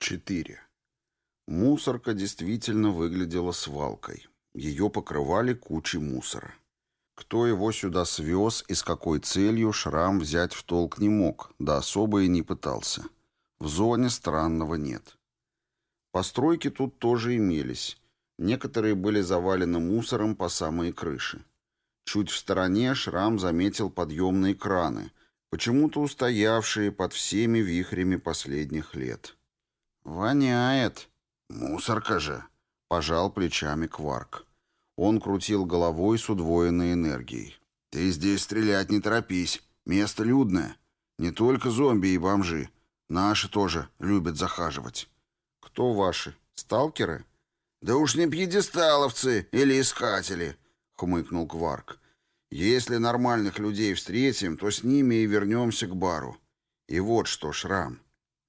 4. Мусорка действительно выглядела свалкой. Ее покрывали кучи мусора. Кто его сюда свез и с какой целью, Шрам взять в толк не мог, да особо и не пытался. В зоне странного нет. Постройки тут тоже имелись. Некоторые были завалены мусором по самые крыши. Чуть в стороне Шрам заметил подъемные краны, почему-то устоявшие под всеми вихрями последних лет. «Воняет!» «Мусорка же!» — пожал плечами Кварк. Он крутил головой с удвоенной энергией. «Ты здесь стрелять не торопись. Место людное. Не только зомби и бомжи. Наши тоже любят захаживать». «Кто ваши? Сталкеры?» «Да уж не пьедесталовцы или искатели», — хмыкнул Кварк. «Если нормальных людей встретим, то с ними и вернемся к бару. И вот что, Шрам,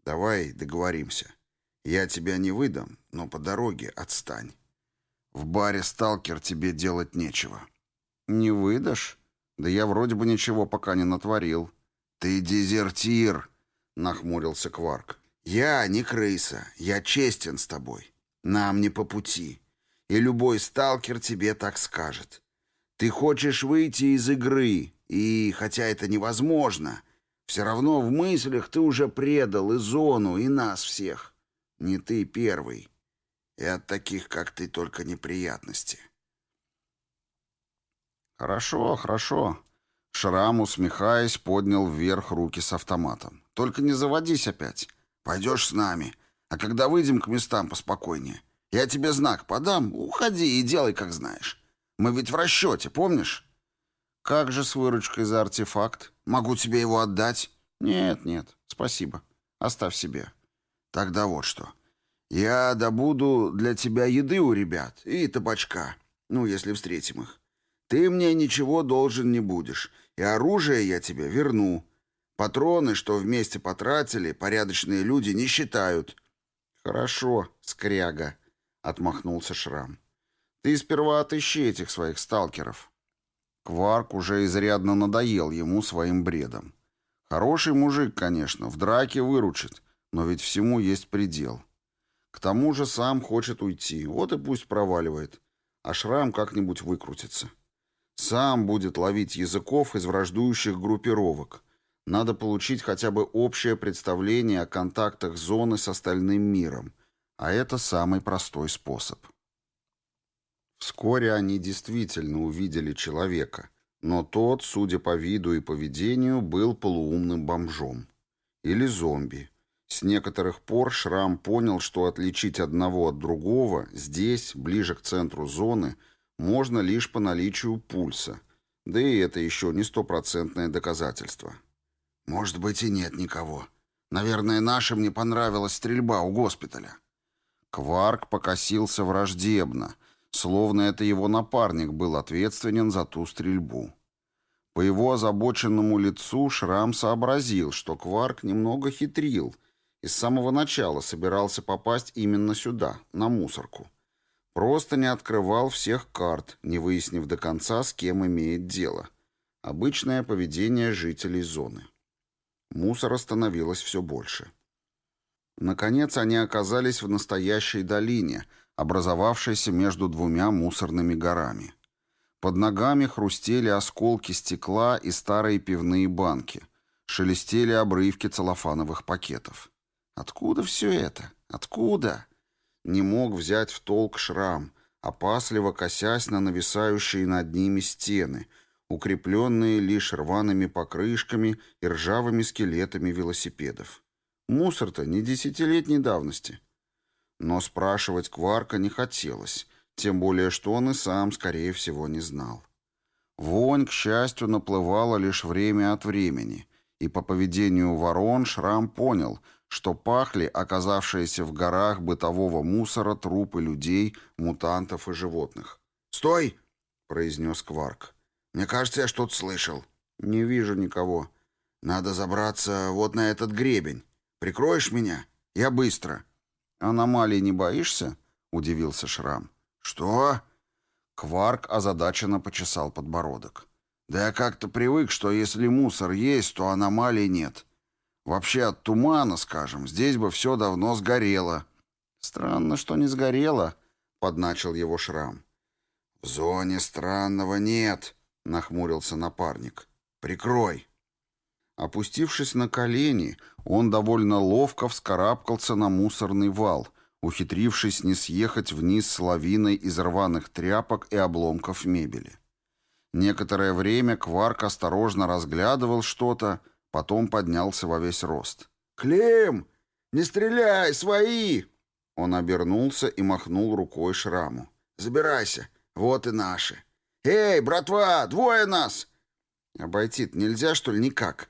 давай договоримся. Я тебя не выдам, но по дороге отстань. В баре сталкер тебе делать нечего». «Не выдашь? Да я вроде бы ничего пока не натворил». «Ты дезертир», — нахмурился Кварк. «Я не крыса, я честен с тобой. Нам не по пути. И любой сталкер тебе так скажет. Ты хочешь выйти из игры, и, хотя это невозможно, все равно в мыслях ты уже предал и зону, и нас всех. Не ты первый. И от таких, как ты, только неприятности. Хорошо, хорошо. Шрам, усмехаясь, поднял вверх руки с автоматом. Только не заводись опять. Пойдешь с нами. А когда выйдем к местам поспокойнее, я тебе знак подам, уходи и делай, как знаешь. Мы ведь в расчете, помнишь? Как же с выручкой за артефакт? Могу тебе его отдать? Нет, нет, спасибо. Оставь себе. Тогда вот что. Я добуду для тебя еды у ребят и табачка, ну, если встретим их. Ты мне ничего должен не будешь, и оружие я тебе верну. Патроны, что вместе потратили, порядочные люди не считают. «Хорошо, скряга», — отмахнулся Шрам. «Ты сперва отыщи этих своих сталкеров». Кварк уже изрядно надоел ему своим бредом. Хороший мужик, конечно, в драке выручит, но ведь всему есть предел. К тому же сам хочет уйти, вот и пусть проваливает, а Шрам как-нибудь выкрутится. Сам будет ловить языков из враждующих группировок — надо получить хотя бы общее представление о контактах зоны с остальным миром, а это самый простой способ. Вскоре они действительно увидели человека, но тот, судя по виду и поведению, был полуумным бомжом. Или зомби. С некоторых пор Шрам понял, что отличить одного от другого здесь, ближе к центру зоны, можно лишь по наличию пульса, да и это еще не стопроцентное доказательство. Может быть, и нет никого. Наверное, нашим не понравилась стрельба у госпиталя. Кварк покосился враждебно, словно это его напарник был ответственен за ту стрельбу. По его озабоченному лицу Шрам сообразил, что Кварк немного хитрил и с самого начала собирался попасть именно сюда, на мусорку. Просто не открывал всех карт, не выяснив до конца, с кем имеет дело. Обычное поведение жителей зоны. Мусора становилось все больше. Наконец они оказались в настоящей долине, образовавшейся между двумя мусорными горами. Под ногами хрустели осколки стекла и старые пивные банки. Шелестели обрывки целлофановых пакетов. Откуда все это? Откуда? Не мог взять в толк шрам, опасливо косясь на нависающие над ними стены — укрепленные лишь рваными покрышками и ржавыми скелетами велосипедов. Мусор-то не десятилетней давности. Но спрашивать Кварка не хотелось, тем более что он и сам, скорее всего, не знал. Вонь, к счастью, наплывала лишь время от времени, и по поведению ворон Шрам понял, что пахли оказавшиеся в горах бытового мусора трупы людей, мутантов и животных. «Стой!» — произнес Кварк. Мне кажется, я что-то слышал. Не вижу никого. Надо забраться вот на этот гребень. Прикроешь меня? Я быстро. Аномалий не боишься? Удивился Шрам. Что? Кварк озадаченно почесал подбородок. Да я как-то привык, что если мусор есть, то аномалий нет. Вообще от тумана, скажем, здесь бы все давно сгорело». «Странно, что не сгорело», — подначил его шрам. «В зоне странного нет», — нахмурился напарник. «Прикрой». Опустившись на колени, он довольно ловко вскарабкался на мусорный вал, ухитрившись не съехать вниз с лавиной из рваных тряпок и обломков мебели. Некоторое время Кварк осторожно разглядывал что-то, потом поднялся во весь рост. «Клим! Не стреляй! Свои!» Он обернулся и махнул рукой шраму. «Забирайся! Вот и наши! Эй, братва, двое нас!» обойти нельзя, что ли, никак?»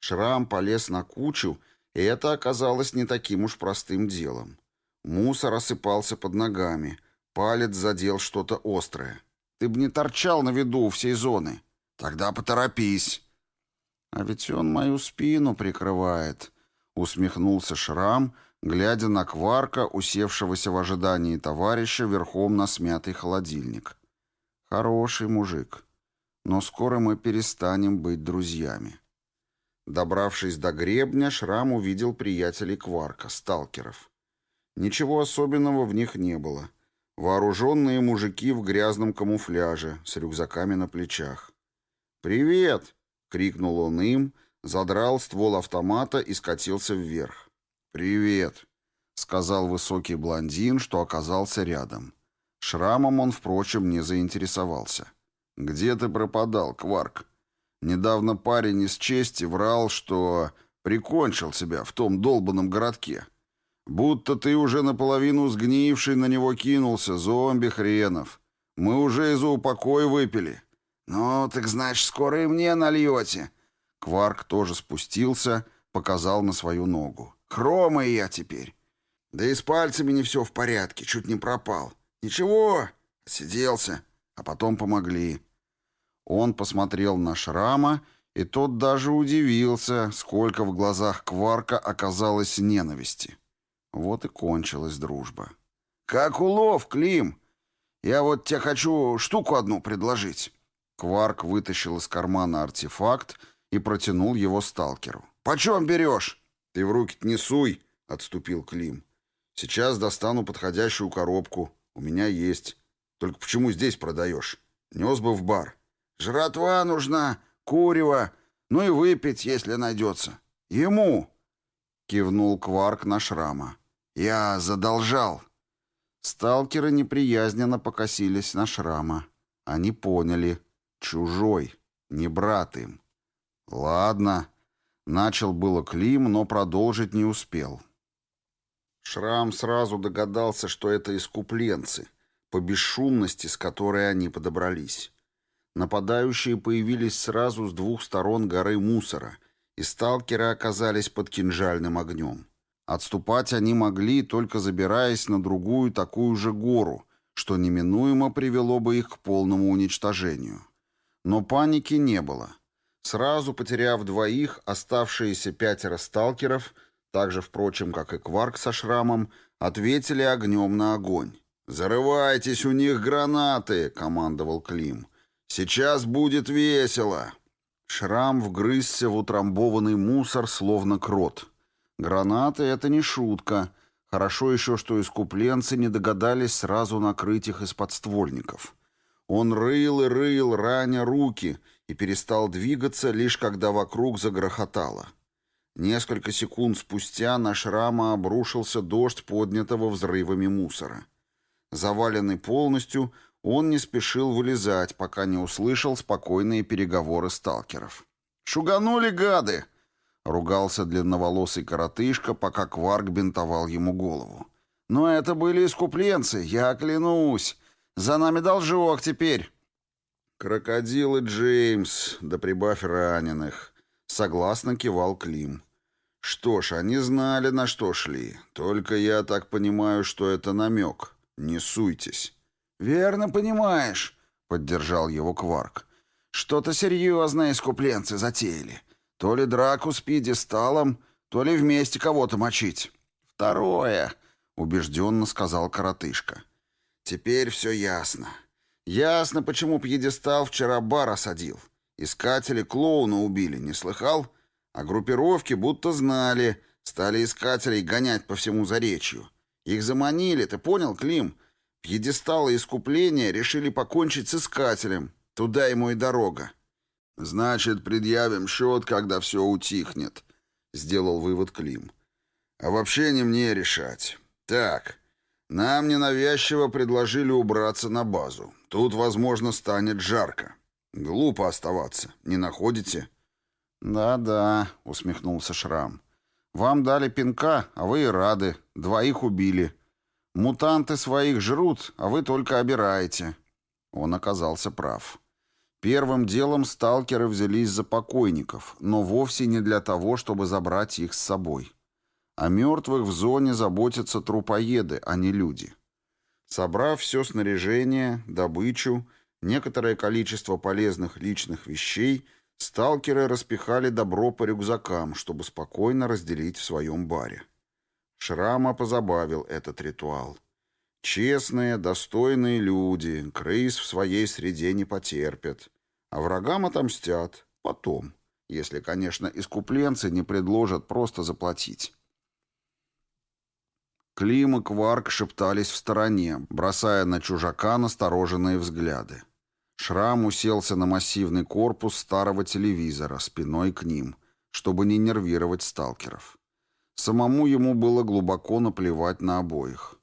Шрам полез на кучу, и это оказалось не таким уж простым делом. Мусор осыпался под ногами, палец задел что-то острое. «Ты бы не торчал на виду у всей зоны. Тогда поторопись». «А ведь он мою спину прикрывает», — усмехнулся Шрам, глядя на Кварка, усевшегося в ожидании товарища верхом на смятый холодильник. «Хороший мужик, но скоро мы перестанем быть друзьями». Добравшись до гребня, Шрам увидел приятелей Кварка, сталкеров. Ничего особенного в них не было. Вооруженные мужики в грязном камуфляже, с рюкзаками на плечах. «Привет!» — крикнул он им, задрал ствол автомата и скатился вверх. «Привет!» — сказал высокий блондин, что оказался рядом. Шрамом он, впрочем, не заинтересовался. «Где ты пропадал, Кварк?» Недавно парень из чести врал, что прикончил себя в том долбанном городке. Будто ты уже наполовину сгнивший на него кинулся, зомби хренов. Мы уже из-за упокой выпили. Ну, так значит, скоро и мне нальете. Кварк тоже спустился, показал на свою ногу. Хромый я теперь. Да и с пальцами не все в порядке, чуть не пропал. Ничего, сиделся, а потом помогли. Он посмотрел на шрама, и тот даже удивился, сколько в глазах Кварка оказалось ненависти. Вот и кончилась дружба. «Как улов, Клим! Я вот тебе хочу штуку одну предложить». Кварк вытащил из кармана артефакт и протянул его сталкеру. «Почем берешь?» «Ты в руки не суй», — отступил Клим. «Сейчас достану подходящую коробку. У меня есть. Только почему здесь продаешь? Нес бы в бар». Жратва нужна, курево, ну и выпить, если найдется. Ему!» Кивнул Кварк на шрама. «Я задолжал». Сталкеры неприязненно покосились на шрама. Они поняли. Чужой, не брат им. «Ладно». Начал было Клим, но продолжить не успел. Шрам сразу догадался, что это искупленцы, по бесшумности, с которой они подобрались. Нападающие появились сразу с двух сторон горы мусора, и сталкеры оказались под кинжальным огнем. Отступать они могли, только забираясь на другую такую же гору, что неминуемо привело бы их к полному уничтожению. Но паники не было. Сразу потеряв двоих, оставшиеся пятеро сталкеров, так же, впрочем, как и Кварк со шрамом, ответили огнем на огонь. «Зарывайтесь, у них гранаты!» — командовал Клим. Сейчас будет весело. Шрам вгрызся в утрамбованный мусор, словно крот. Гранаты — это не шутка. Хорошо еще, что искупленцы не догадались сразу накрыть их из подствольников. Он рыл и рыл, раня руки, и перестал двигаться, лишь когда вокруг загрохотало. Несколько секунд спустя на шрама обрушился дождь поднятого взрывами мусора. Заваленный полностью, он не спешил вылезать, пока не услышал спокойные переговоры сталкеров. «Шуганули, гады!» — ругался длинноволосый коротышка, пока Кварк бинтовал ему голову. «Но это были искупленцы, я клянусь! За нами должок теперь!» «Крокодилы Джеймс, да прибавь раненых!» — согласно кивал Клим. «Что ж, они знали, на что шли. Только я так понимаю, что это намек. Не суйтесь». «Верно понимаешь», — поддержал его Кварк. «Что-то серьезное искупленцы затеяли. То ли драку с пьедесталом, то ли вместе кого-то мочить». «Второе», — убежденно сказал коротышка. «Теперь все ясно. Ясно, почему пьедестал вчера бар осадил. Искатели клоуна убили, не слыхал? А группировки будто знали, стали искателей гонять по всему заречью. Их заманили, ты понял, Клим? Пьедесталы искупления решили покончить с искателем. Туда ему и дорога. «Значит, предъявим счет, когда все утихнет», — сделал вывод Клим. «А вообще не мне решать. Так, нам ненавязчиво предложили убраться на базу. Тут, возможно, станет жарко. Глупо оставаться, не находите?» «Да-да», — усмехнулся Шрам. «Вам дали пинка, а вы и рады. Двоих убили. Мутанты своих жрут, а вы только обираете». Он оказался прав. Первым делом сталкеры взялись за покойников, но вовсе не для того, чтобы забрать их с собой. О мертвых в зоне заботятся трупоеды, а не люди. Собрав все снаряжение, добычу, некоторое количество полезных личных вещей, сталкеры распихали добро по рюкзакам, чтобы спокойно разделить в своем баре. Шрама позабавил этот ритуал. Честные, достойные люди, крыс в своей среде не потерпят, а врагам отомстят потом, если, конечно, искупленцы не предложат просто заплатить. Клим и Кварк шептались в стороне, бросая на чужака настороженные взгляды. Шрам уселся на массивный корпус старого телевизора спиной к ним, чтобы не нервировать сталкеров. Самому ему было глубоко наплевать на обоих.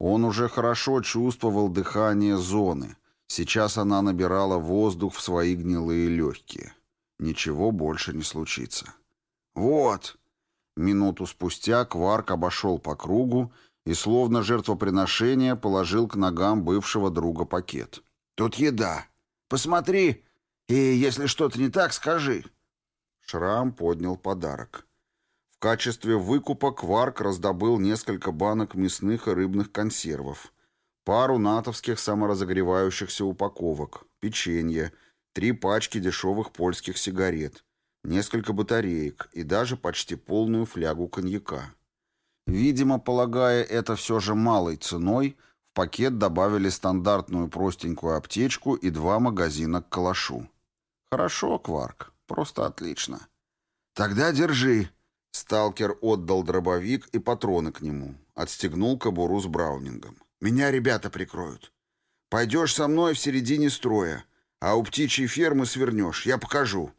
Он уже хорошо чувствовал дыхание зоны. Сейчас она набирала воздух в свои гнилые легкие. Ничего больше не случится. «Вот!» Минуту спустя Кварк обошел по кругу и, словно жертвоприношение, положил к ногам бывшего друга пакет. «Тут еда. Посмотри, и если что-то не так, скажи». Шрам поднял подарок качестве выкупа Кварк раздобыл несколько банок мясных и рыбных консервов, пару натовских саморазогревающихся упаковок, печенье, три пачки дешевых польских сигарет, несколько батареек и даже почти полную флягу коньяка. Видимо, полагая это все же малой ценой, в пакет добавили стандартную простенькую аптечку и два магазина к калашу. Хорошо, Кварк, просто отлично. Тогда держи, Сталкер отдал дробовик и патроны к нему. Отстегнул кобуру с браунингом. «Меня ребята прикроют. Пойдешь со мной в середине строя, а у птичьей фермы свернешь. Я покажу».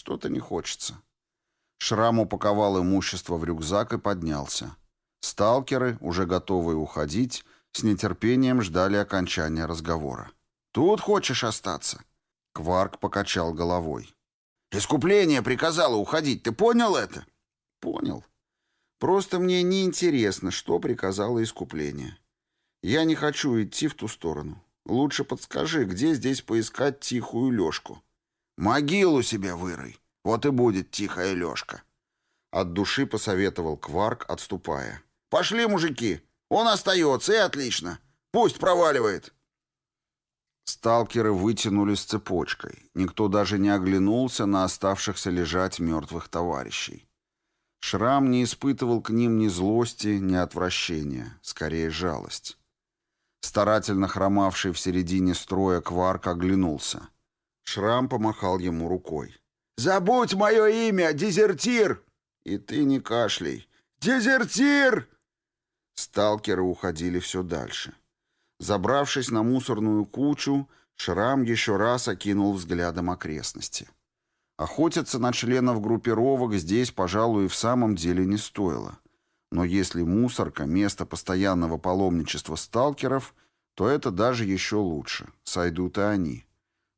Что-то не хочется. Шрам упаковал имущество в рюкзак и поднялся. Сталкеры, уже готовые уходить, с нетерпением ждали окончания разговора. «Тут хочешь остаться?» Кварк покачал головой. «Искупление приказало уходить, ты понял это?» Понял. Просто мне не интересно, что приказало искупление. Я не хочу идти в ту сторону. Лучше подскажи, где здесь поискать тихую Лёшку. Могилу себе вырой. Вот и будет тихая Лёшка. От души посоветовал Кварк, отступая. Пошли, мужики. Он остается, и отлично. Пусть проваливает. Сталкеры вытянулись цепочкой. Никто даже не оглянулся на оставшихся лежать мертвых товарищей. Шрам не испытывал к ним ни злости, ни отвращения, скорее жалость. Старательно хромавший в середине строя Кварк оглянулся. Шрам помахал ему рукой. «Забудь мое имя, дезертир!» «И ты не кашляй!» «Дезертир!» Сталкеры уходили все дальше. Забравшись на мусорную кучу, Шрам еще раз окинул взглядом окрестности. Охотиться на членов группировок здесь, пожалуй, и в самом деле не стоило. Но если мусорка – место постоянного паломничества сталкеров, то это даже еще лучше. Сойдут и они.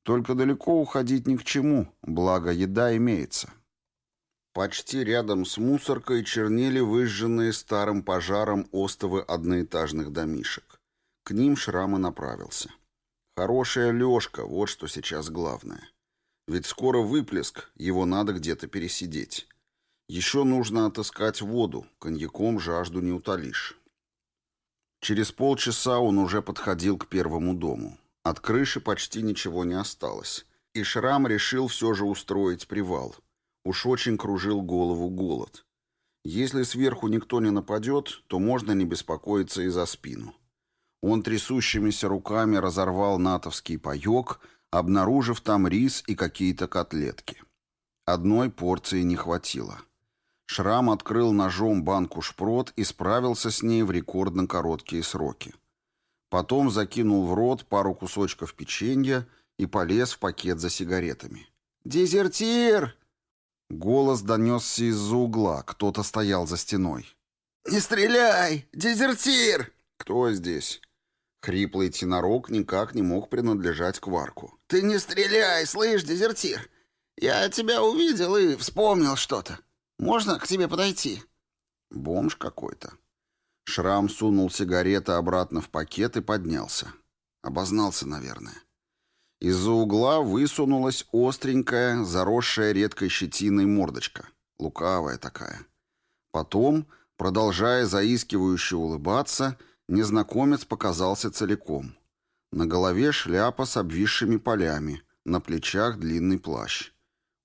Только далеко уходить ни к чему, благо еда имеется. Почти рядом с мусоркой чернели выжженные старым пожаром остовы одноэтажных домишек. К ним Шрам направился. Хорошая лёжка – вот что сейчас главное. Ведь скоро выплеск, его надо где-то пересидеть. Еще нужно отыскать воду, коньяком жажду не утолишь. Через полчаса он уже подходил к первому дому. От крыши почти ничего не осталось. И Шрам решил все же устроить привал. Уж очень кружил голову голод. Если сверху никто не нападет, то можно не беспокоиться и за спину. Он трясущимися руками разорвал натовский паек, обнаружив там рис и какие-то котлетки. Одной порции не хватило. Шрам открыл ножом банку шпрот и справился с ней в рекордно короткие сроки. Потом закинул в рот пару кусочков печенья и полез в пакет за сигаретами. «Дезертир!» Голос донесся из-за угла, кто-то стоял за стеной. «Не стреляй! Дезертир!» «Кто здесь?» Хриплый тенорок никак не мог принадлежать Кварку. «Ты не стреляй, слышь, дезертир! Я тебя увидел и вспомнил что-то. Можно к тебе подойти?» Бомж какой-то. Шрам сунул сигареты обратно в пакет и поднялся. Обознался, наверное. Из-за угла высунулась остренькая, заросшая редкой щетиной мордочка. Лукавая такая. Потом, продолжая заискивающе улыбаться, незнакомец показался целиком. На голове шляпа с обвисшими полями, на плечах длинный плащ.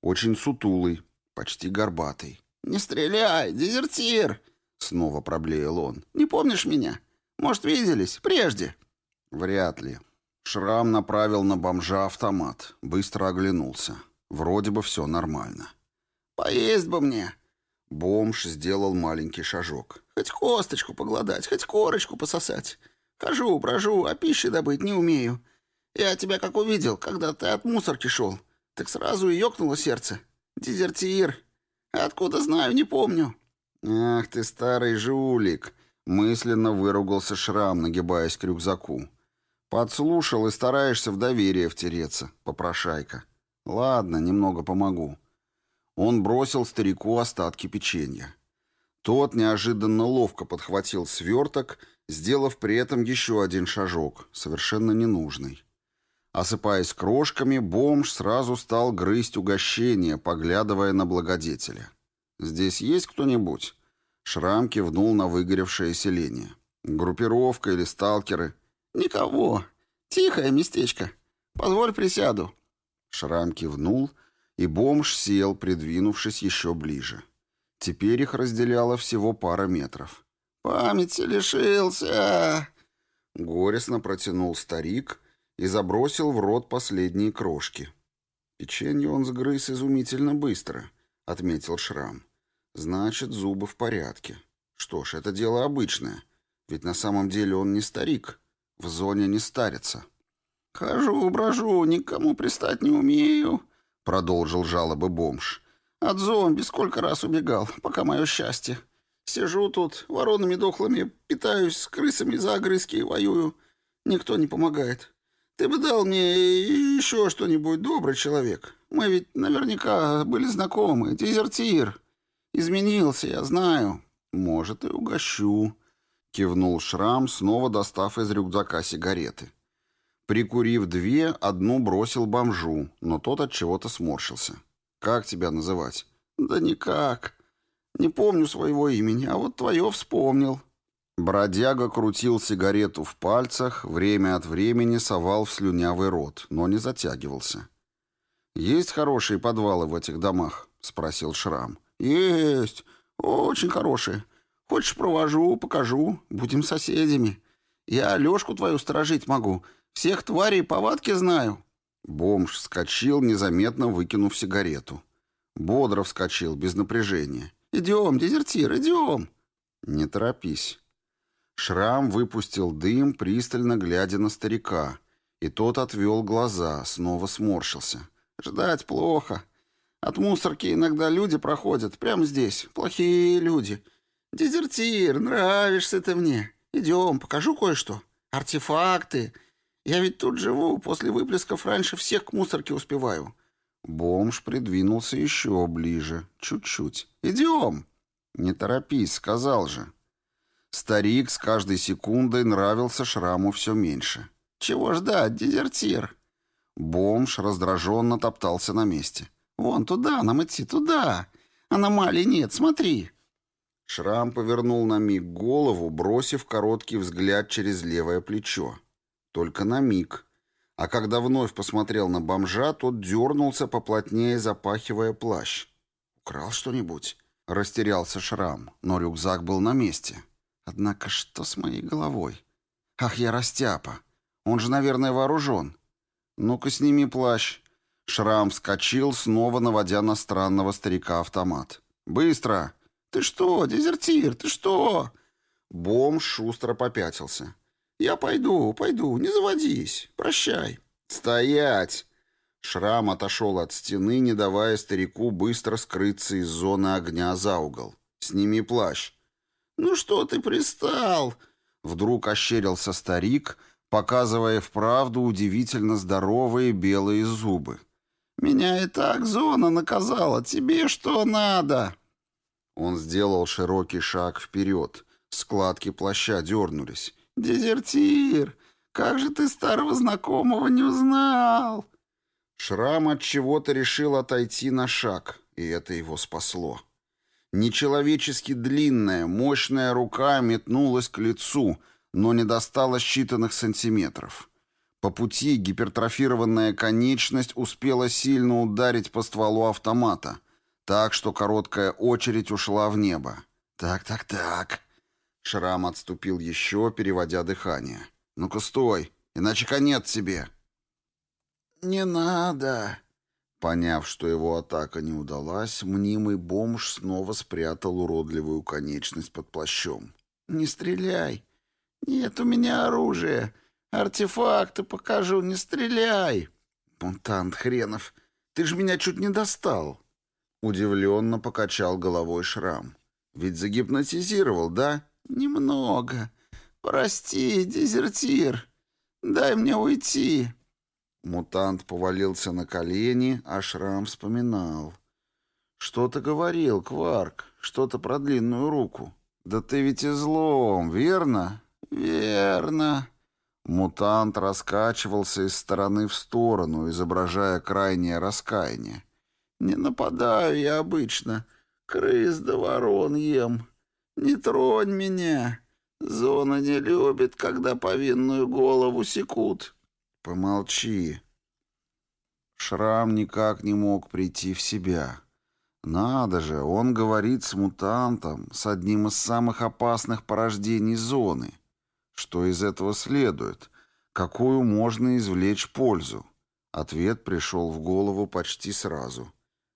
Очень сутулый, почти горбатый. «Не стреляй, дезертир!» — снова проблеял он. «Не помнишь меня? Может, виделись? Прежде?» «Вряд ли». Шрам направил на бомжа автомат. Быстро оглянулся. Вроде бы все нормально. «Поесть бы мне!» Бомж сделал маленький шажок. «Хоть косточку погладать, хоть корочку пососать. Хожу, брожу, а пищи добыть не умею. Я тебя как увидел, когда ты от мусорки шел. Так сразу и ёкнуло сердце. Дезертир, Откуда знаю, не помню». «Ах ты, старый жулик!» — мысленно выругался Шрам, нагибаясь к рюкзаку. «Подслушал и стараешься в доверие втереться, попрошайка. Ладно, немного помогу». Он бросил старику остатки печенья. Тот неожиданно ловко подхватил сверток, сделав при этом еще один шажок, совершенно ненужный. Осыпаясь крошками, бомж сразу стал грызть угощение, поглядывая на благодетеля. «Здесь есть кто-нибудь?» Шрам кивнул на выгоревшее селение. «Группировка или сталкеры?» «Никого. Тихое местечко. Позволь присяду». Шрам кивнул, и бомж сел, придвинувшись еще ближе. Теперь их разделяло всего пара метров. «Памяти лишился!» Горестно протянул старик и забросил в рот последние крошки. «Печенье он сгрыз изумительно быстро», — отметил Шрам. «Значит, зубы в порядке. Что ж, это дело обычное, ведь на самом деле он не старик, в зоне не старится». «Хожу, брожу, никому пристать не умею», — продолжил жалобы бомж. «От зомби сколько раз убегал, пока мое счастье. Сижу тут, воронами дохлыми, питаюсь, с крысами за огрызки воюю. Никто не помогает. Ты бы дал мне еще что-нибудь, добрый человек. Мы ведь наверняка были знакомы. Дезертир. Изменился, я знаю. Может, и угощу. Кивнул Шрам, снова достав из рюкзака сигареты. Прикурив две, одну бросил бомжу, но тот от чего-то сморщился. «Как тебя называть?» «Да никак. Не помню своего имени, а вот твое вспомнил». Бродяга крутил сигарету в пальцах, время от времени совал в слюнявый рот, но не затягивался. «Есть хорошие подвалы в этих домах?» — спросил Шрам. «Есть. Очень хорошие. Хочешь, провожу, покажу. Будем соседями. Я Лёшку твою сторожить могу. Всех тварей повадки знаю». Бомж вскочил, незаметно выкинув сигарету. Бодро вскочил, без напряжения. «Идем, дезертир, идем!» «Не торопись». Шрам выпустил дым, пристально глядя на старика, и тот отвел глаза, снова сморщился. «Ждать плохо. От мусорки иногда люди проходят, прямо здесь, плохие люди. Дезертир, нравишься ты мне. Идем, покажу кое-что. Артефакты. Я ведь тут живу, после выплесков раньше всех к мусорке успеваю». Бомж придвинулся еще ближе, чуть-чуть. «Идем!» «Не торопись, сказал же». Старик с каждой секундой нравился шраму все меньше. «Чего ждать, дезертир?» Бомж раздраженно топтался на месте. «Вон туда, нам идти, туда! Аномалий нет, смотри!» Шрам повернул на миг голову, бросив короткий взгляд через левое плечо. Только на миг. А когда вновь посмотрел на бомжа, тот дернулся поплотнее, запахивая плащ. «Украл что-нибудь?» Растерялся Шрам, но рюкзак был на месте. Однако что с моей головой? Ах, я растяпа. Он же, наверное, вооружен. Ну-ка, сними плащ. Шрам вскочил, снова наводя на странного старика автомат. «Быстро!» «Ты что, дезертир, ты что?» Бомж шустро попятился. «Я пойду, пойду, не заводись. Прощай». «Стоять!» Шрам отошел от стены, не давая старику быстро скрыться из зоны огня за угол. «Сними плащ». «Ну что ты пристал?» Вдруг ощерился старик, показывая вправду удивительно здоровые белые зубы. «Меня и так зона наказала. Тебе что надо?» Он сделал широкий шаг вперед. Складки плаща дернулись. «Дезертир! Как же ты старого знакомого не узнал?» Шрам от чего-то решил отойти на шаг, и это его спасло. Нечеловечески длинная, мощная рука метнулась к лицу, но не достала считанных сантиметров. По пути гипертрофированная конечность успела сильно ударить по стволу автомата, так что короткая очередь ушла в небо. «Так, так, так». Шрам отступил еще, переводя дыхание. «Ну-ка стой, иначе конец тебе». «Не надо!» Поняв, что его атака не удалась, мнимый бомж снова спрятал уродливую конечность под плащом. «Не стреляй! Нет у меня оружия! Артефакты покажу, не стреляй!» «Пунтант хренов! Ты ж меня чуть не достал!» Удивленно покачал головой шрам. «Ведь загипнотизировал, да?» «Немного. Прости, дезертир. Дай мне уйти!» Мутант повалился на колени, а Шрам вспоминал. «Что-то говорил, Кварк, что-то про длинную руку. Да ты ведь излом, верно?» «Верно». Мутант раскачивался из стороны в сторону, изображая крайнее раскаяние. «Не нападаю я обычно. Крыс да ворон ем. Не тронь меня. Зона не любит, когда повинную голову секут». «Помолчи». Шрам никак не мог прийти в себя. Надо же, он говорит с мутантом, с одним из самых опасных порождений зоны. Что из этого следует? Какую можно извлечь пользу? Ответ пришел в голову почти сразу.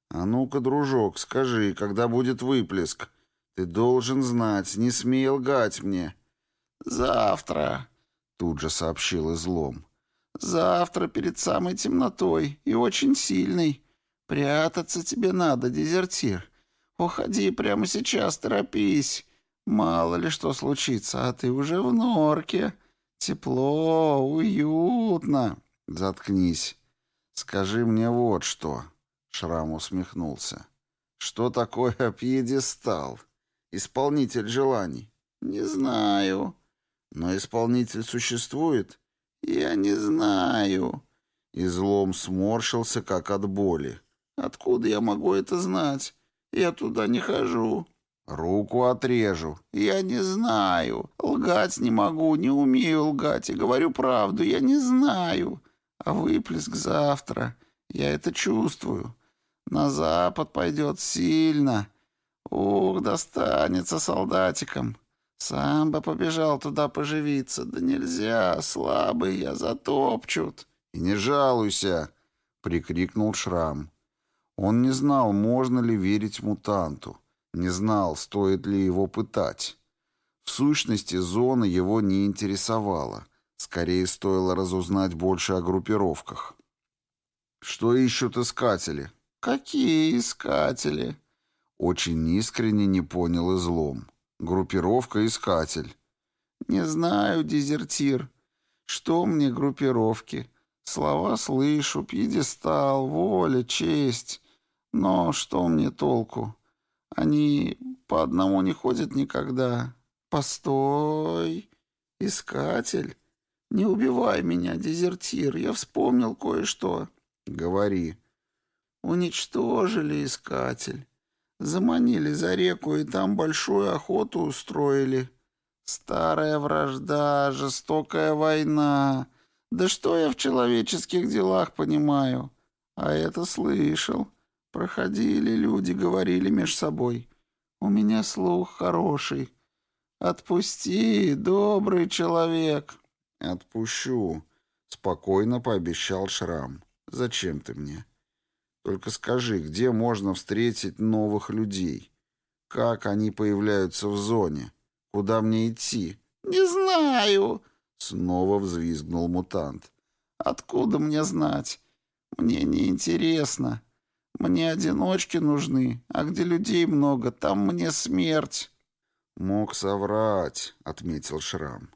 «А ну-ка, дружок, скажи, когда будет выплеск? Ты должен знать, не смей лгать мне». «Завтра», — тут же сообщил излом. Завтра перед самой темнотой и очень сильный. Прятаться тебе надо, дезертир. Уходи прямо сейчас, торопись. Мало ли что случится, а ты уже в норке. Тепло, уютно. Заткнись. Скажи мне вот что. Шрам усмехнулся. Что такое пьедестал? Исполнитель желаний? Не знаю. Но исполнитель существует? «Я не знаю». Излом сморщился, как от боли. «Откуда я могу это знать? Я туда не хожу». «Руку отрежу». «Я не знаю. Лгать не могу, не умею лгать. И говорю правду, я не знаю. А выплеск завтра. Я это чувствую. На запад пойдет сильно. Ух, достанется солдатикам. Сам бы побежал туда поживиться. Да нельзя, слабый я, затопчут. И не жалуйся, прикрикнул Шрам. Он не знал, можно ли верить мутанту. Не знал, стоит ли его пытать. В сущности, зона его не интересовала. Скорее стоило разузнать больше о группировках. Что ищут искатели? Какие искатели? Очень искренне не понял излом. Группировка «Искатель». «Не знаю, дезертир. Что мне группировки? Слова слышу, пьедестал, воля, честь. Но что мне толку? Они по одному не ходят никогда. Постой, Искатель. Не убивай меня, дезертир. Я вспомнил кое-что». «Говори». «Уничтожили Искатель. Заманили за реку и там большую охоту устроили. Старая вражда, жестокая война. Да что я в человеческих делах понимаю? А это слышал. Проходили люди, говорили меж собой. У меня слух хороший. Отпусти, добрый человек. Отпущу, спокойно пообещал Шрам. Зачем ты мне? Только скажи, где можно встретить новых людей? Как они появляются в зоне? Куда мне идти? Не знаю, снова взвизгнул мутант. Откуда мне знать? Мне не интересно. Мне одиночки нужны, а где людей много, там мне смерть. Мог соврать, отметил Шрам.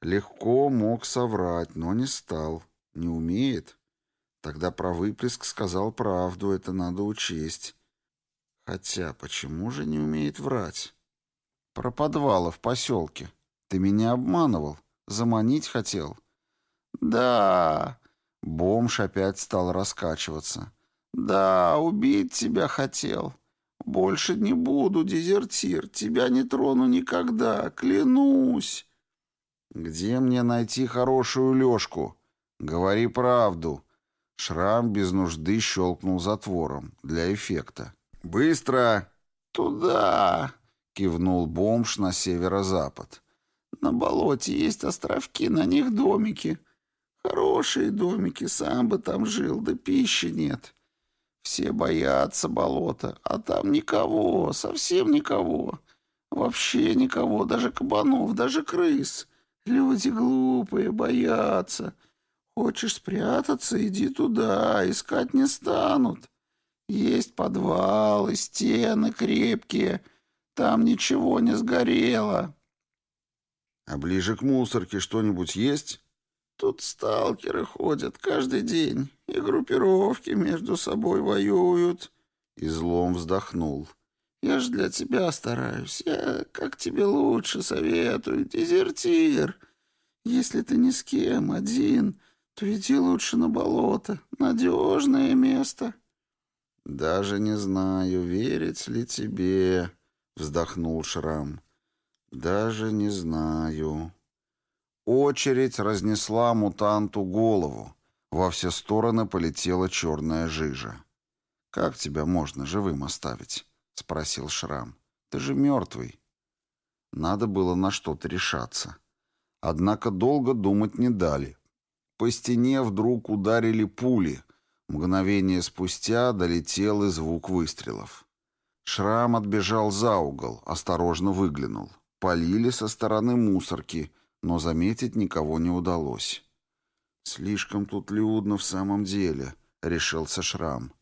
Легко мог соврать, но не стал. Не умеет. Тогда про выплеск сказал правду, это надо учесть. Хотя, почему же не умеет врать? Про подвалы в поселке. Ты меня обманывал, заманить хотел. Да, бомж опять стал раскачиваться. Да, убить тебя хотел. Больше не буду, дезертир, тебя не трону никогда, клянусь. Где мне найти хорошую лёжку? Говори правду. Шрам без нужды щелкнул затвором для эффекта. Быстро! Туда! кивнул бомж на северо-запад. На болоте есть островки, на них домики. Хорошие домики, сам бы там жил, да пищи нет. Все боятся болота, а там никого, совсем никого. Вообще никого, даже кабанов, даже крыс. Люди глупые, боятся. Хочешь спрятаться, иди туда, искать не станут. Есть подвалы, стены крепкие, там ничего не сгорело. А ближе к мусорке что-нибудь есть? Тут сталкеры ходят каждый день, и группировки между собой воюют. Излом вздохнул. Я ж для тебя стараюсь. Я как тебе лучше советую, дезертир. Если ты ни с кем, один, то иди лучше на болото. Надежное место. Даже не знаю, верить ли тебе, вздохнул Шрам. Даже не знаю. Очередь разнесла мутанту голову. Во все стороны полетела черная жижа. «Как тебя можно живым оставить?» — спросил Шрам. «Ты же мертвый». Надо было на что-то решаться. Однако долго думать не дали. По стене вдруг ударили пули. Мгновение спустя долетел и звук выстрелов. Шрам отбежал за угол, осторожно выглянул. Полили со стороны мусорки, но заметить никого не удалось. «Слишком тут людно в самом деле», — решился Шрам.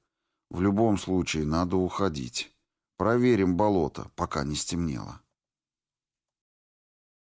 «В любом случае надо уходить. Проверим болото, пока не стемнело».